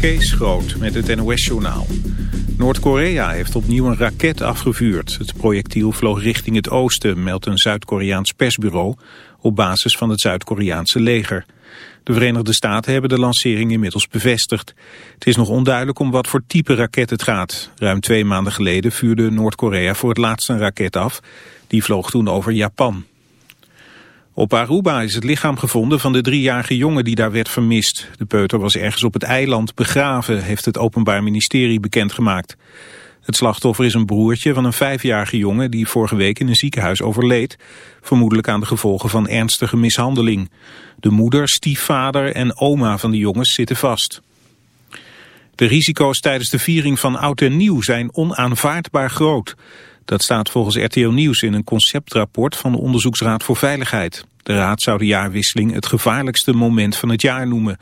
Kees Groot met het NOS-journaal. Noord-Korea heeft opnieuw een raket afgevuurd. Het projectiel vloog richting het oosten, meldt een Zuid-Koreaans persbureau... op basis van het Zuid-Koreaanse leger. De Verenigde Staten hebben de lancering inmiddels bevestigd. Het is nog onduidelijk om wat voor type raket het gaat. Ruim twee maanden geleden vuurde Noord-Korea voor het laatst een raket af. Die vloog toen over Japan. Op Aruba is het lichaam gevonden van de driejarige jongen die daar werd vermist. De peuter was ergens op het eiland begraven, heeft het Openbaar Ministerie bekendgemaakt. Het slachtoffer is een broertje van een vijfjarige jongen die vorige week in een ziekenhuis overleed, vermoedelijk aan de gevolgen van ernstige mishandeling. De moeder, stiefvader en oma van de jongens zitten vast. De risico's tijdens de viering van Oud en Nieuw zijn onaanvaardbaar groot. Dat staat volgens RTO Nieuws in een conceptrapport van de Onderzoeksraad voor Veiligheid. De raad zou de jaarwisseling het gevaarlijkste moment van het jaar noemen.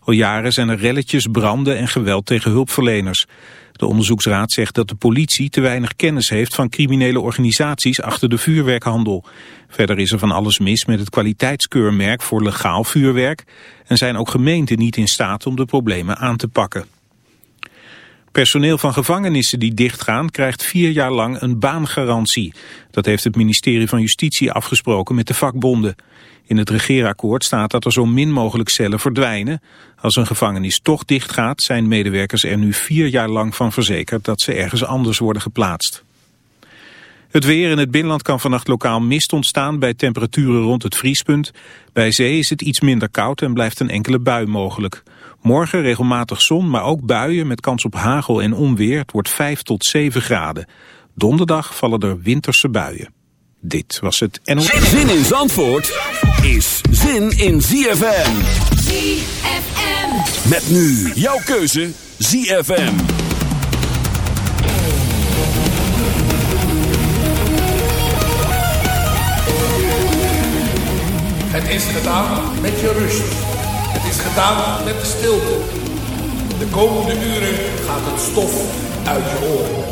Al jaren zijn er relletjes, branden en geweld tegen hulpverleners. De onderzoeksraad zegt dat de politie te weinig kennis heeft van criminele organisaties achter de vuurwerkhandel. Verder is er van alles mis met het kwaliteitskeurmerk voor legaal vuurwerk en zijn ook gemeenten niet in staat om de problemen aan te pakken. Personeel van gevangenissen die dichtgaan krijgt vier jaar lang een baangarantie. Dat heeft het ministerie van Justitie afgesproken met de vakbonden. In het regeerakkoord staat dat er zo min mogelijk cellen verdwijnen. Als een gevangenis toch dichtgaat zijn medewerkers er nu vier jaar lang van verzekerd dat ze ergens anders worden geplaatst. Het weer in het binnenland kan vannacht lokaal mist ontstaan bij temperaturen rond het vriespunt. Bij zee is het iets minder koud en blijft een enkele bui mogelijk. Morgen regelmatig zon, maar ook buien met kans op hagel en onweer. Het wordt 5 tot 7 graden. Donderdag vallen er winterse buien. Dit was het NOS. Zin in Zandvoort is zin in ZFM. ZFM. Met nu jouw keuze ZFM. Het is gedaan met je rust. Gedaan met de stilte. De komende uren gaat het stof uit je oren.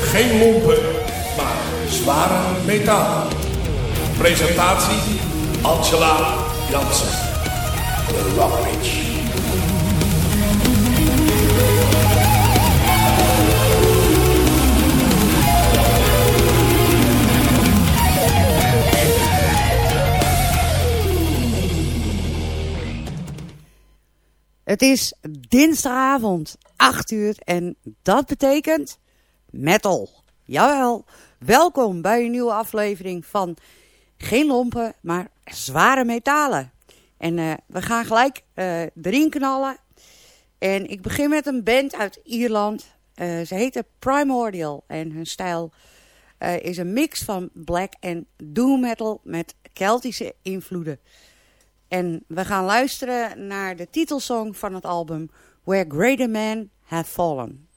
Geen lompen, maar zware metaal. Presentatie Angela Jansen. Rockbridge. Het is dinsdagavond, 8 uur en dat betekent metal. Jawel, welkom bij een nieuwe aflevering van geen lompen, maar zware metalen. En uh, we gaan gelijk uh, erin knallen. En ik begin met een band uit Ierland. Uh, ze heten Primordial en hun stijl is een mix van black en doom metal met Keltische invloeden. En we gaan luisteren naar de titelsong van het album Where Greater Men Have Fallen.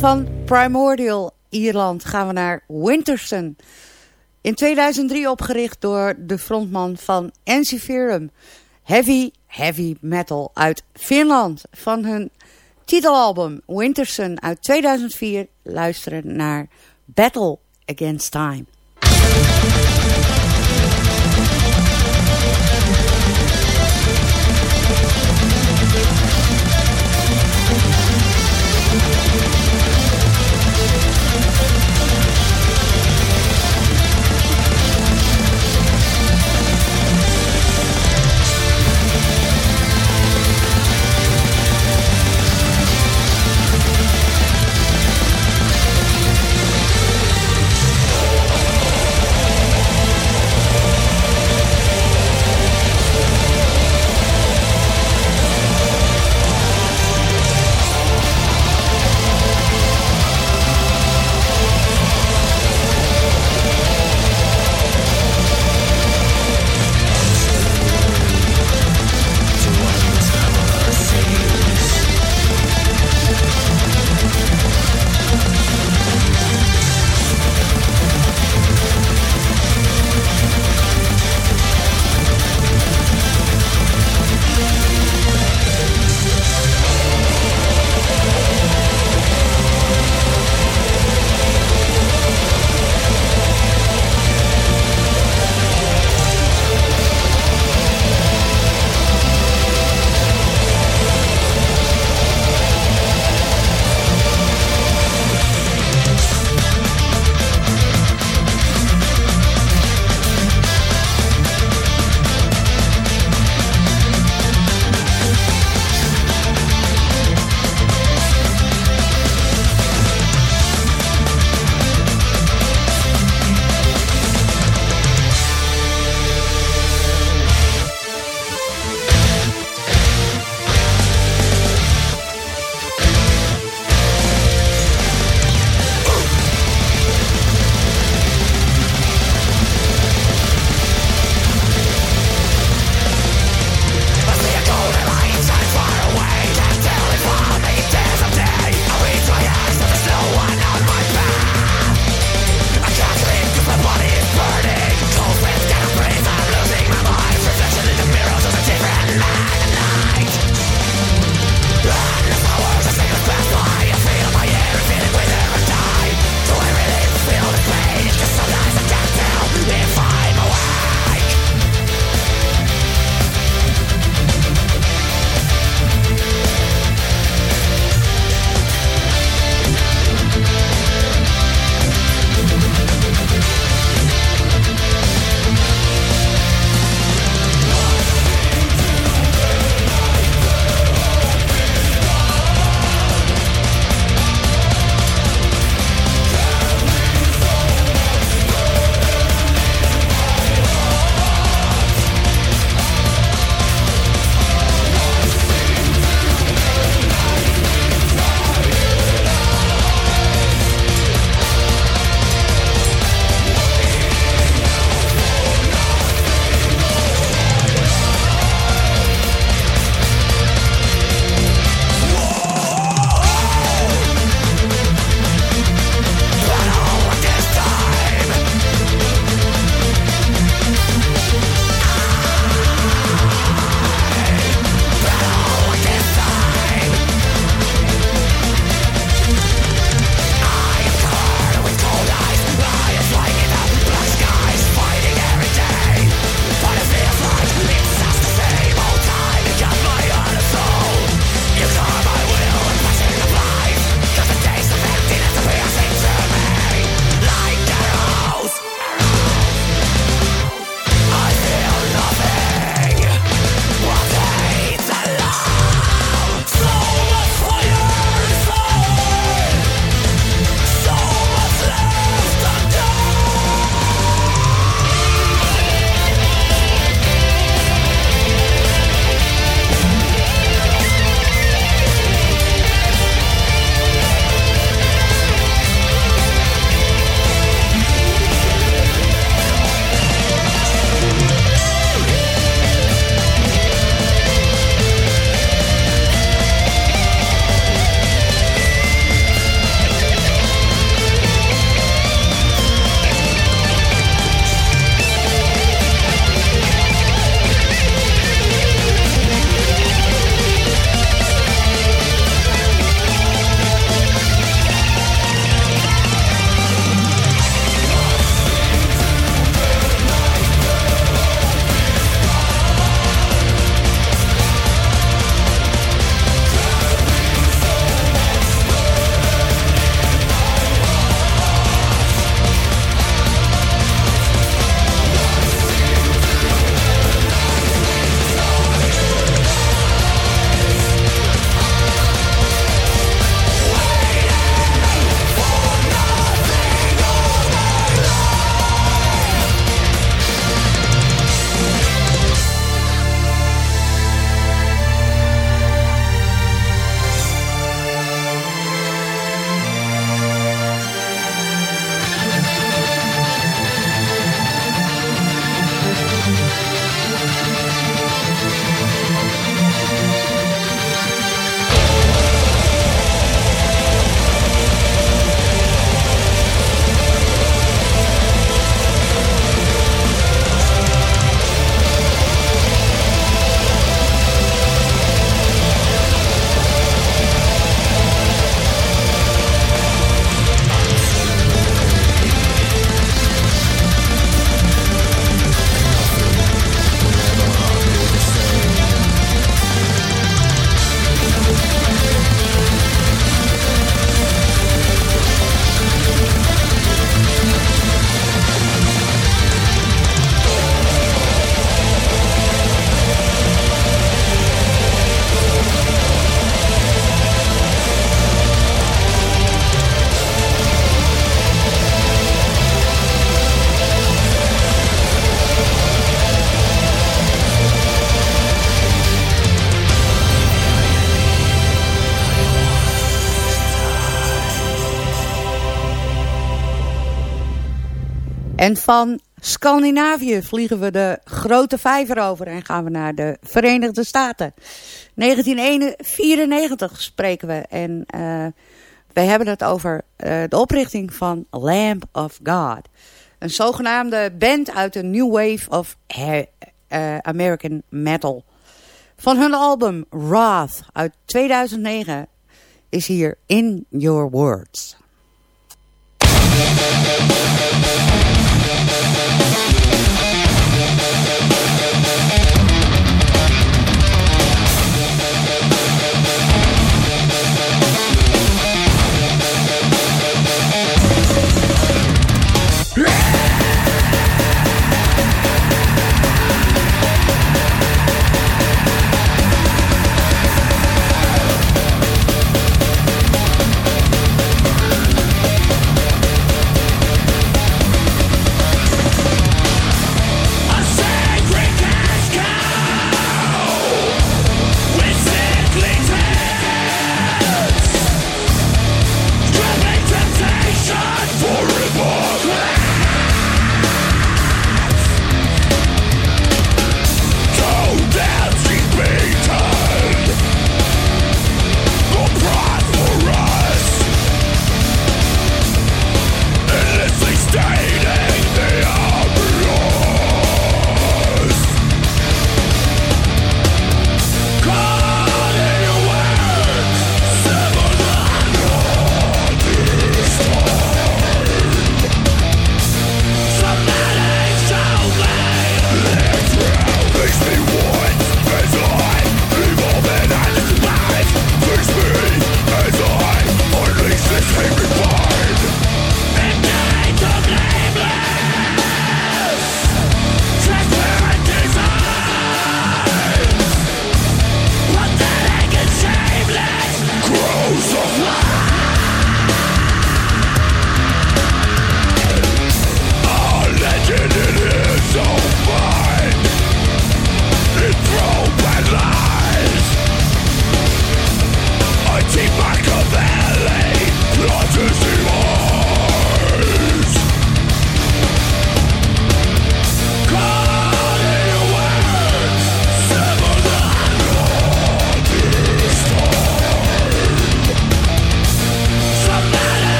Van Primordial Ierland gaan we naar Winterson. In 2003 opgericht door de frontman van Ensiferum. Heavy, heavy metal uit Finland. Van hun titelalbum Winterson uit 2004 luisteren naar Battle Against Time. Van Scandinavië vliegen we de grote vijver over en gaan we naar de Verenigde Staten. 1994 spreken we en uh, we hebben het over uh, de oprichting van Lamp of God. Een zogenaamde band uit de New Wave of uh, American Metal. Van hun album Wrath uit 2009 is hier In Your Words.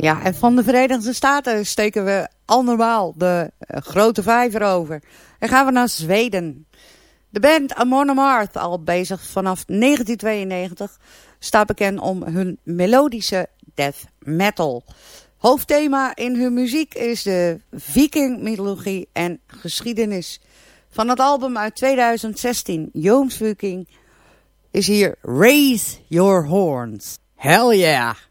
Ja, en van de Verenigde Staten steken we al de uh, grote vijver over. En gaan we naar Zweden. De band Amon Amarth, al bezig vanaf 1992, staat bekend om hun melodische death metal. Hoofdthema in hun muziek is de viking-mythologie en geschiedenis. Van het album uit 2016, Viking, is hier Raise Your Horns. Hell yeah!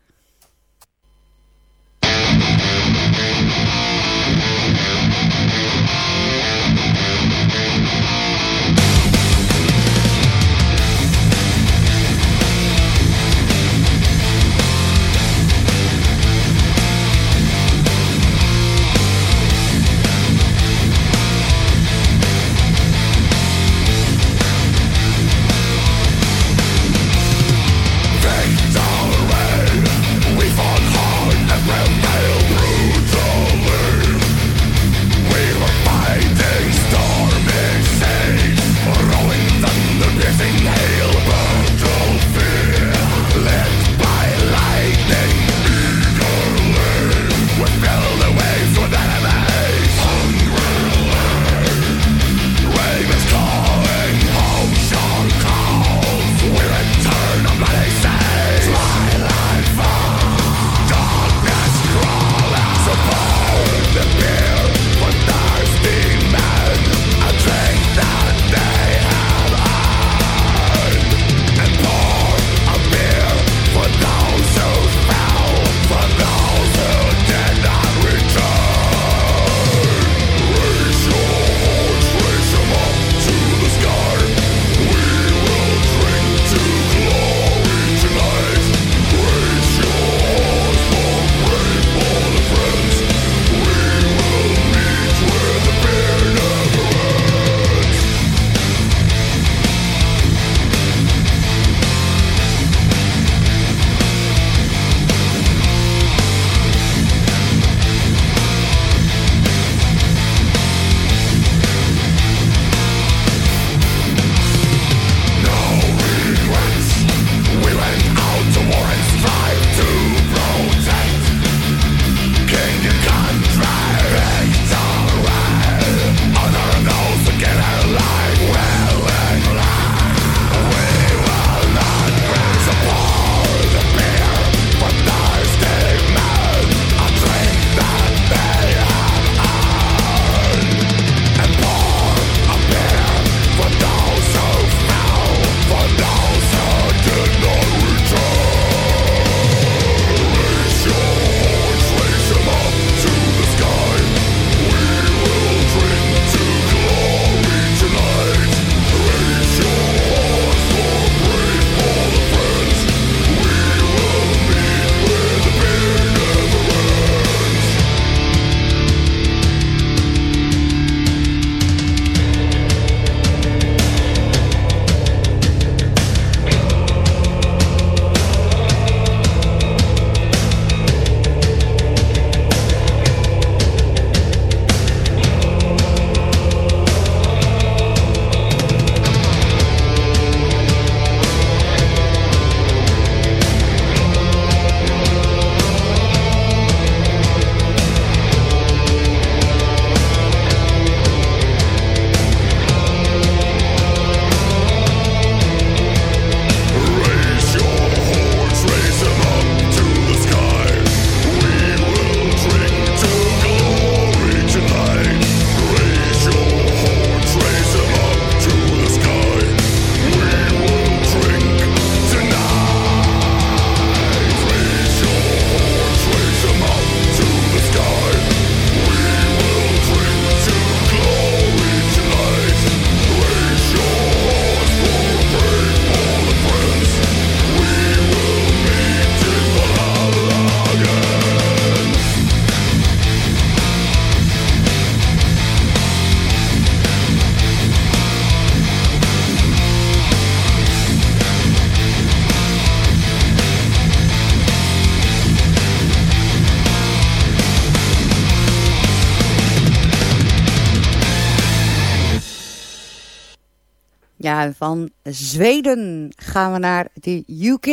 Van Zweden gaan we naar de UK.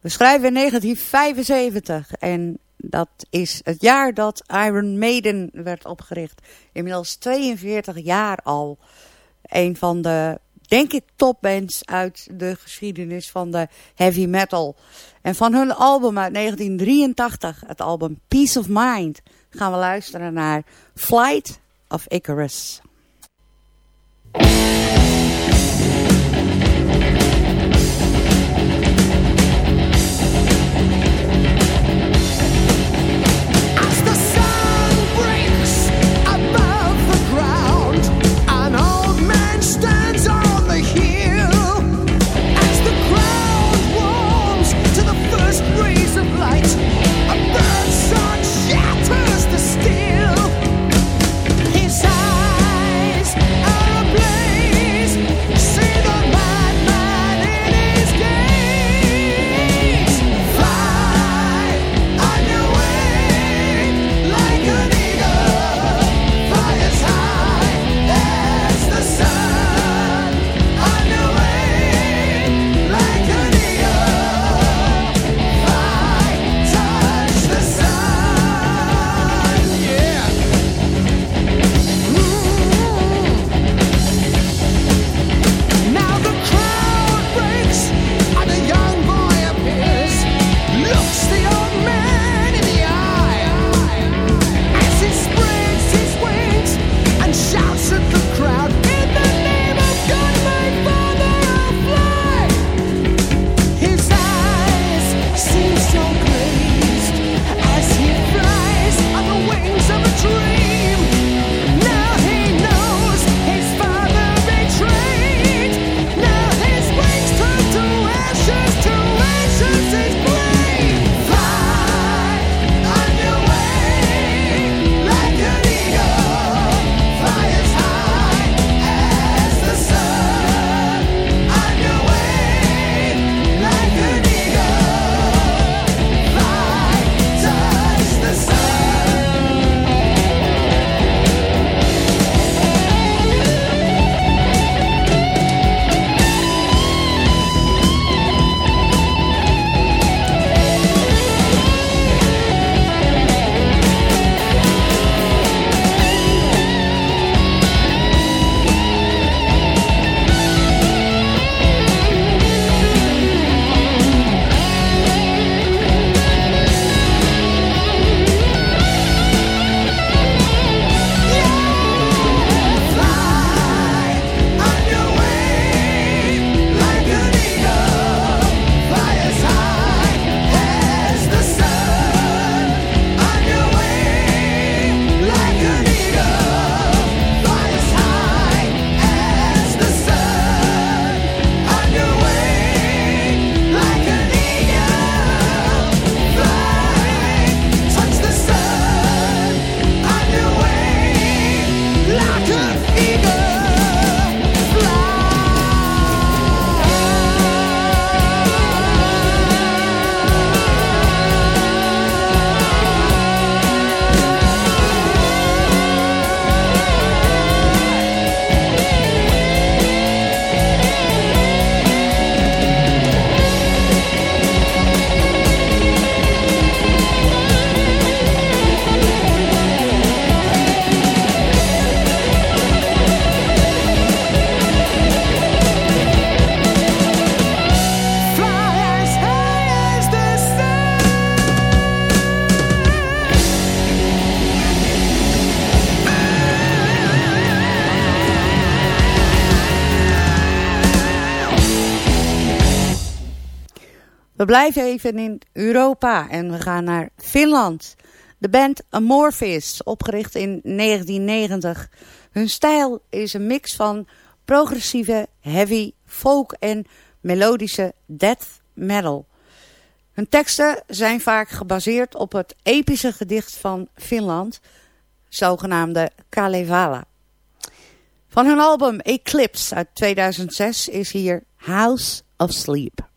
We schrijven in 1975 en dat is het jaar dat Iron Maiden werd opgericht. Inmiddels 42 jaar al. Een van de, denk ik, topbands uit de geschiedenis van de heavy metal. En van hun album uit 1983, het album Peace of Mind, gaan we luisteren naar Flight of Icarus. We blijven even in Europa en we gaan naar Finland. De band Amorphis, opgericht in 1990. Hun stijl is een mix van progressieve, heavy, folk en melodische death metal. Hun teksten zijn vaak gebaseerd op het epische gedicht van Finland, zogenaamde Kalevala. Van hun album Eclipse uit 2006 is hier House of Sleep.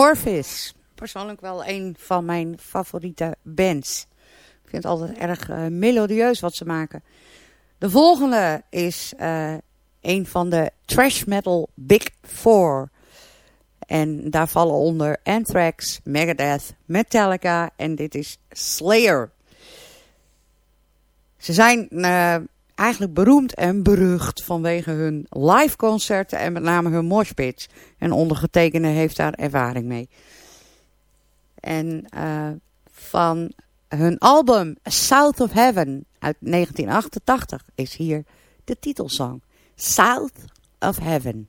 Amorphis. Persoonlijk wel een van mijn favoriete bands. Ik vind het altijd erg uh, melodieus wat ze maken. De volgende is uh, een van de trash metal Big Four. En daar vallen onder Anthrax, Megadeth, Metallica en dit is Slayer. Ze zijn uh, eigenlijk beroemd en berucht vanwege hun live concerten en met name hun moshpits. En ondergetekende heeft daar ervaring mee. En uh, van hun album South of Heaven uit 1988 is hier de titelsong. South of Heaven.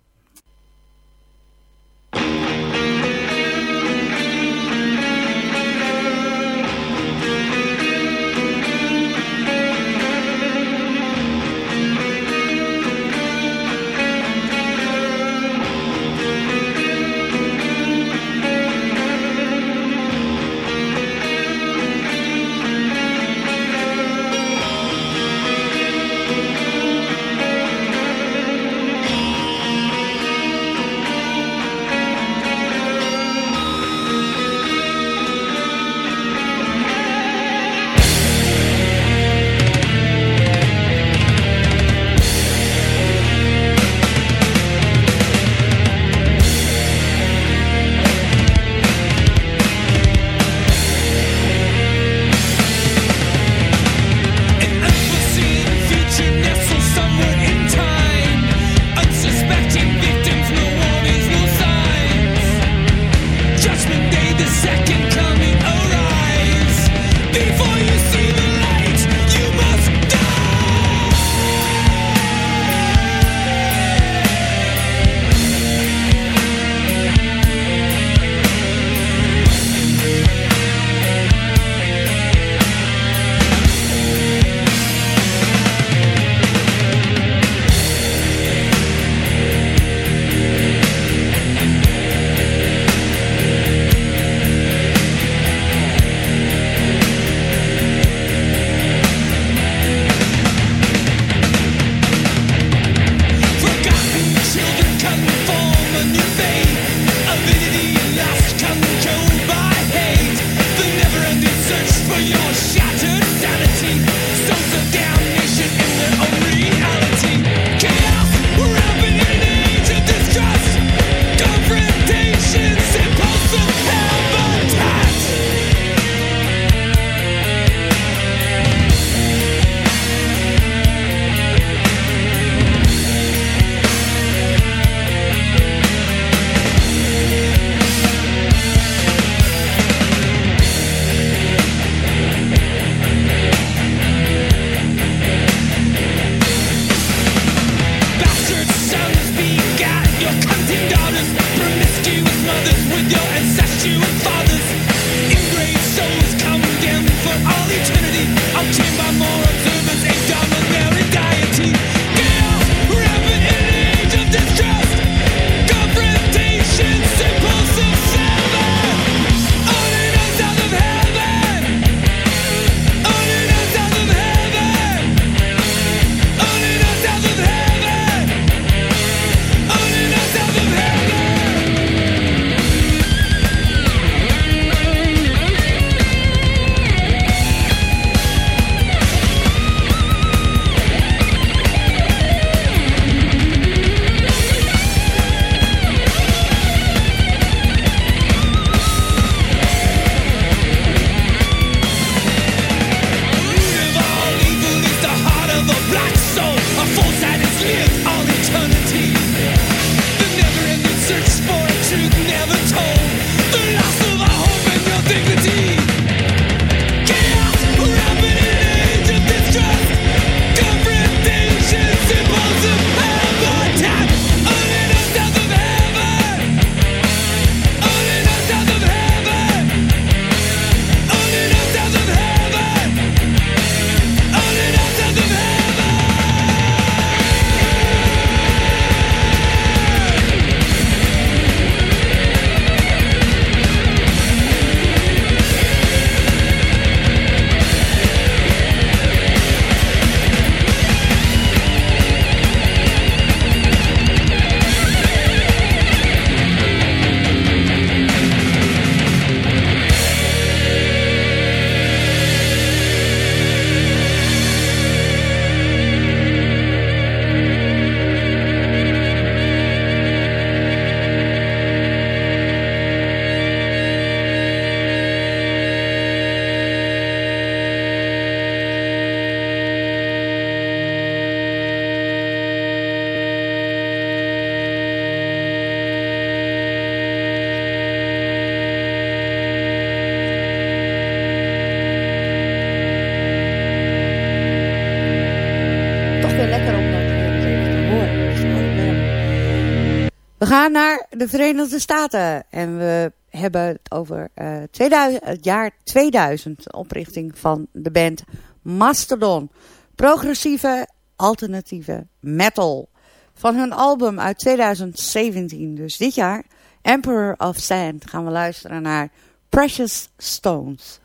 Naar de Verenigde Staten en we hebben het over uh, 2000, het jaar 2000, de oprichting van de band Mastodon. Progressieve, alternatieve metal. Van hun album uit 2017, dus dit jaar, Emperor of Sand, gaan we luisteren naar Precious Stones.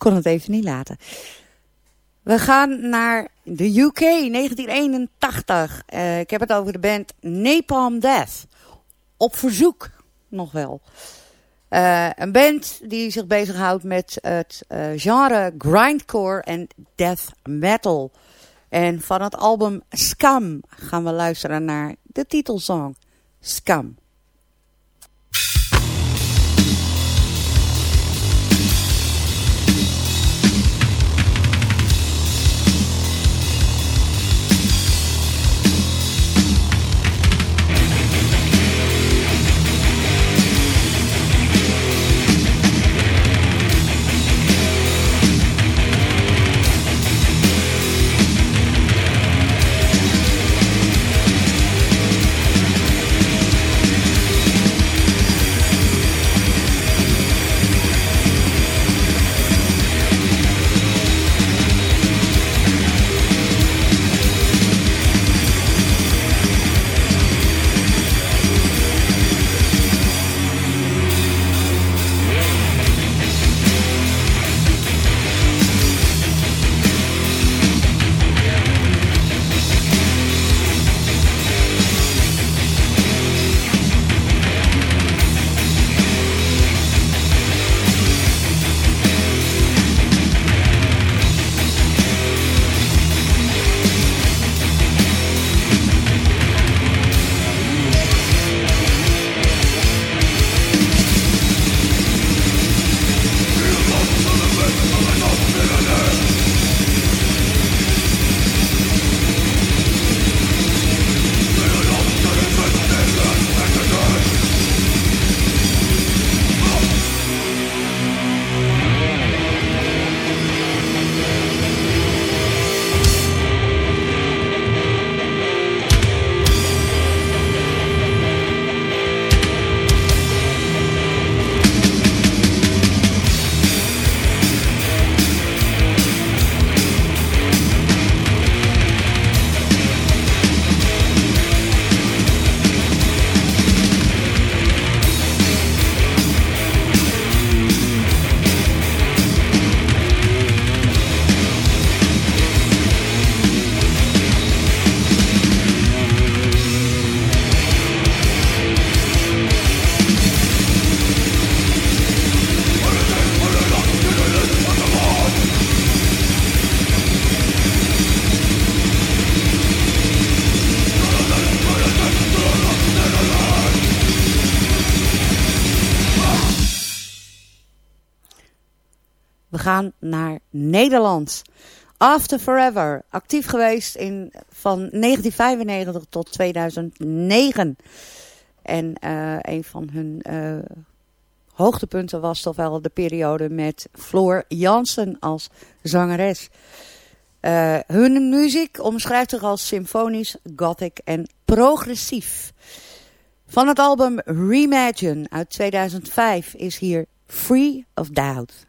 Kon het even niet laten. We gaan naar de UK 1981. Uh, ik heb het over de band Napalm Death. Op verzoek nog wel. Uh, een band die zich bezighoudt met het uh, genre grindcore en death metal. En van het album Scum gaan we luisteren naar de titelsong Scum. Naar Nederland. After Forever, actief geweest in, van 1995 tot 2009. En uh, een van hun uh, hoogtepunten was toch wel de periode met Floor Jansen als zangeres. Uh, hun muziek omschrijft zich als symfonisch, gothic en progressief. Van het album Reimagine uit 2005 is hier Free of Doubt.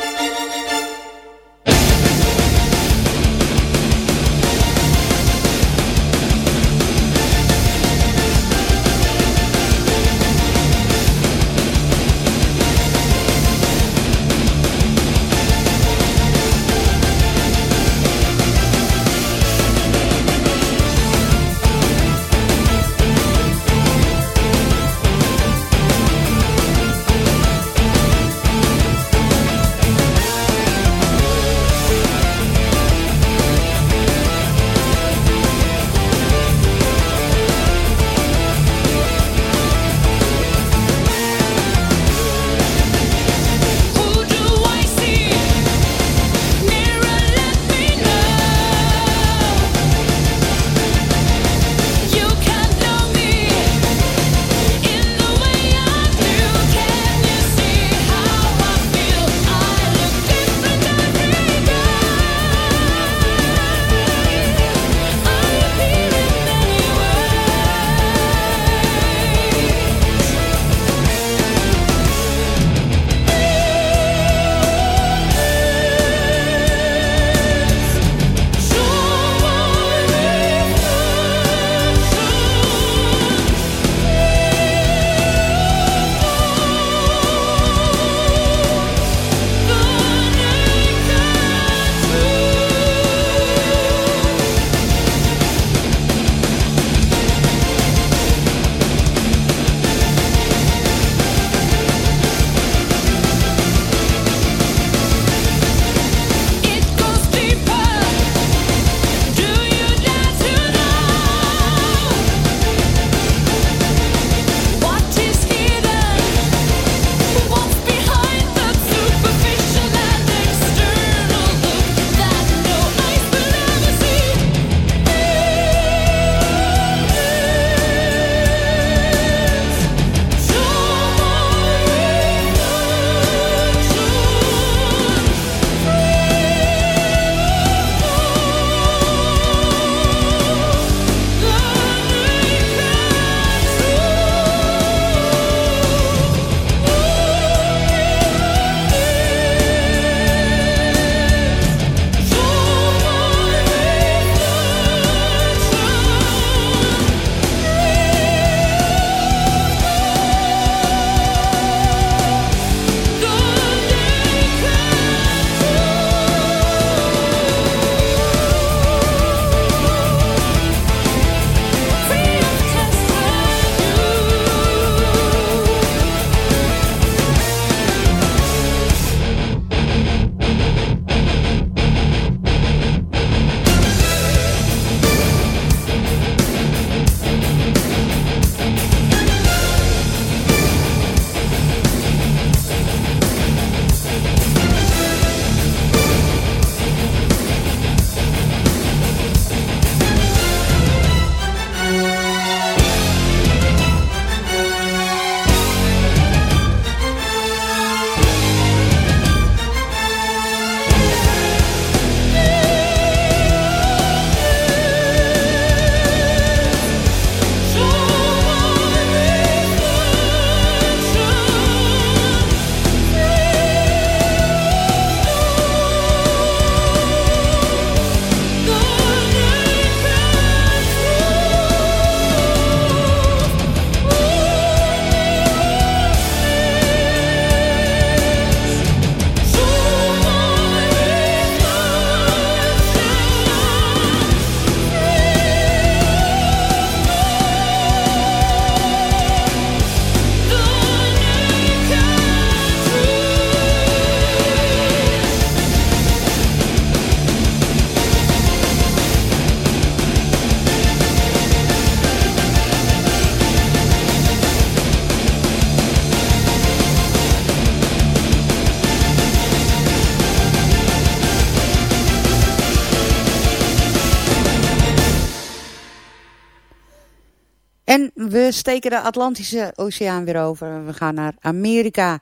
En we steken de Atlantische Oceaan weer over. We gaan naar Amerika.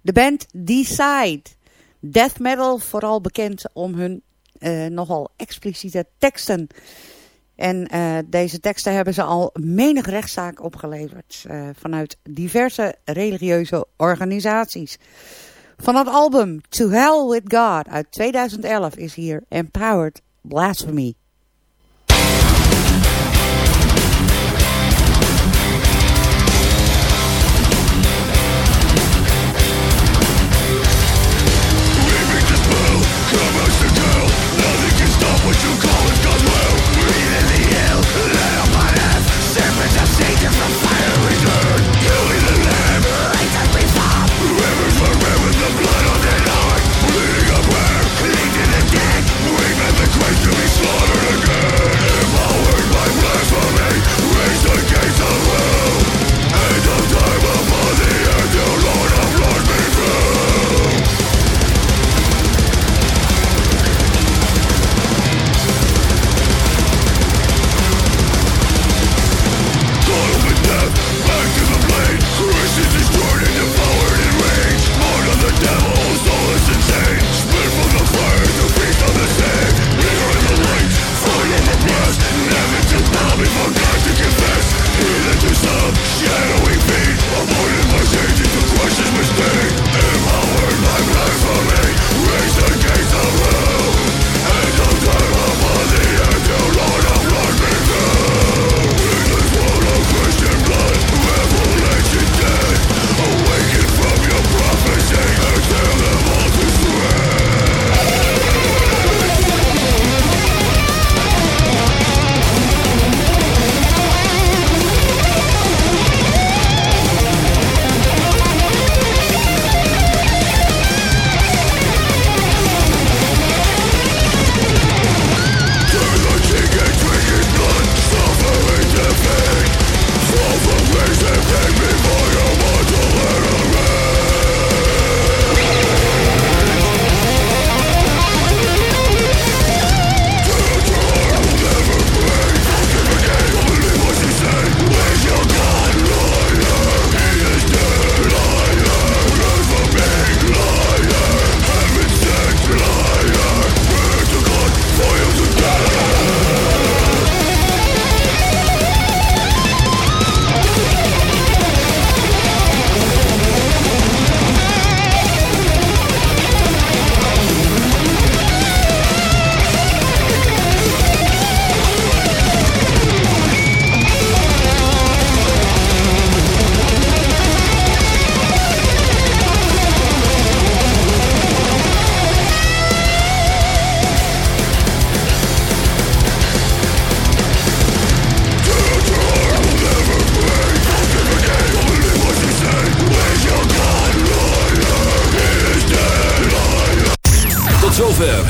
De band Decide. Death metal, vooral bekend om hun uh, nogal expliciete teksten. En uh, deze teksten hebben ze al menig rechtszaak opgeleverd. Uh, vanuit diverse religieuze organisaties. Van het album To Hell With God uit 2011 is hier Empowered Blasphemy.